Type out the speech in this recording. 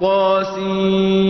طاسين